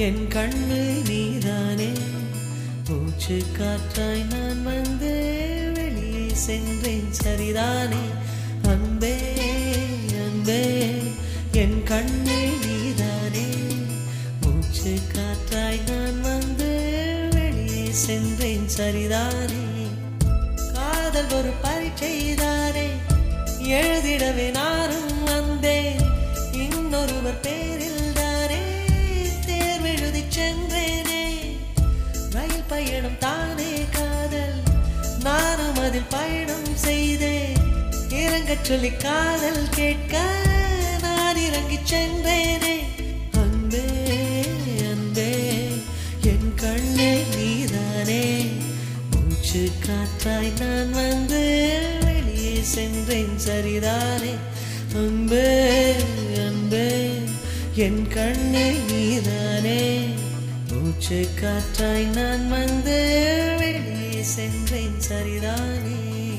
என் கண்ணு நீதானே? மூச்சு காற்றாய் நான் வந்து வெளியே சென்றேன் சரிதானே? அன்பே அன்பே என் கண்ணு நீதானே? மூச்சு காற்றாய் நான் வந்து வெளியே சென்றேன் சரிதானே? காதல் ஒரு பரீட்சை சொல்லி காதல் கேட்க நான் இறங்கி சென்றேனே. அன்பே அன்பே என் கண்ணே நீதானே. மூச்சு காற்றாய் நான் வந்து வெளியே சென்றேன் சரிதானே. அன்பே அன்பே என் கண்ணே நீதானே. மூச்சு காற்றாய் நான் வந்து வெளியே சென்றேன் சரிதானே.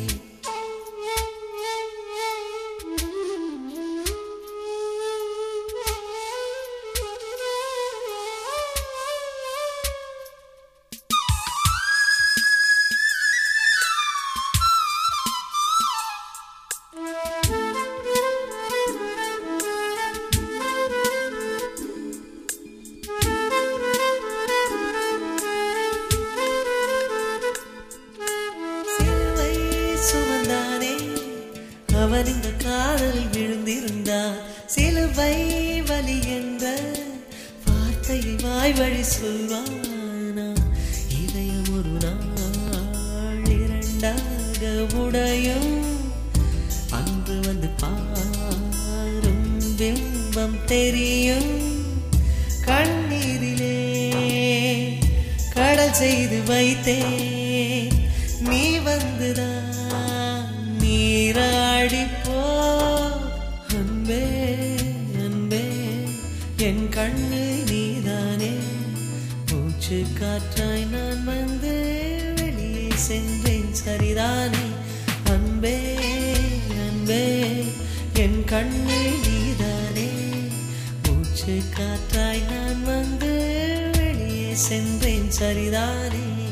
அவன் இந்த காதல் விழுந்திருந்தான் சிலுவை வலி என்ற வார்த்தையை வாய் வழி சொல்வானா? இதயம் ஒரு நாள் இரண்டாக உடையும். அன்று வந்து பாரும் பிம்பம் தெரியும். கண்ணீரிலே கடல் செய்து வைத்தேன். நீ வந்துதான் மூச்சு காற்றாய் நான் வந்து வெளியே சென்றேன். சரிதானே? அன்பே அன்பே என் கண்ணு நீதானே? மூச்சு காற்றாய் நான் வந்து வெளியே சென்றேன். சரிதானே?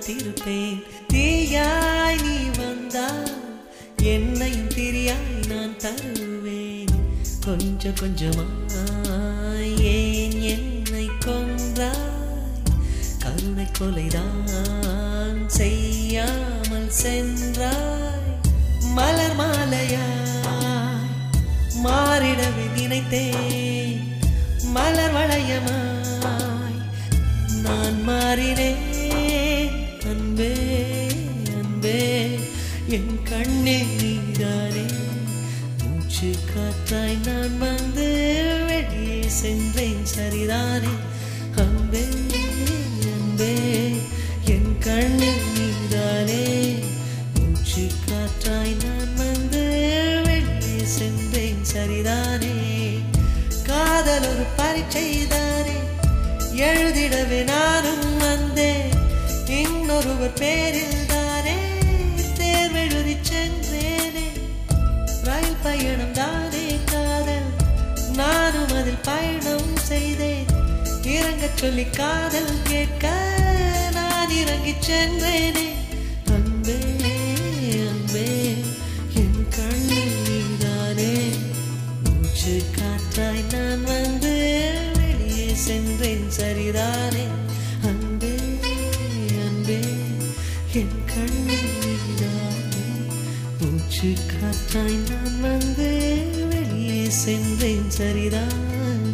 காத்திருப்பேன். தீயாய் நீ வந்தால் என்னையும் திரியாய் நான் தருவேன். கொஞ்சம் கொஞ்சமாய் ஏன் என்னை கொன்றாய்? கருணை கொலைதான் செய்யாமல் சென்றாய். மலர் மாலையாய் மாறிடவே நினைத்தேன். மலர் வளையமாய் நான் மாறினேன் என் கண்ணே நீதானே. மூச்சு காற்றாய் நான் வந்து வெளியே சென்றேன் சரிதானே. அன்பே அன்பே என் கண்ணே நீதானே. மூச்சு காற்றாய் நான் வந்து வெளியே சென்றேன் சரிதானே. காதல் ஒரு பரீட்சைதானே எழுதிடவே நானும் வந்தேன். இன்னொருவர் பேரில் பயணம் தானே காதல். நானும் அதில் பயணம் செய்தேன். இறங்க சொல்லி காதல் கேட்க நான் இறங்கி சென்றேனே. அன்பே அன்பே என் கண்ணில் நீதானே. மூச்சு காற்றாய் நான் தாய் நான் வந்து வெளியே சென்றேன் சரிதான்.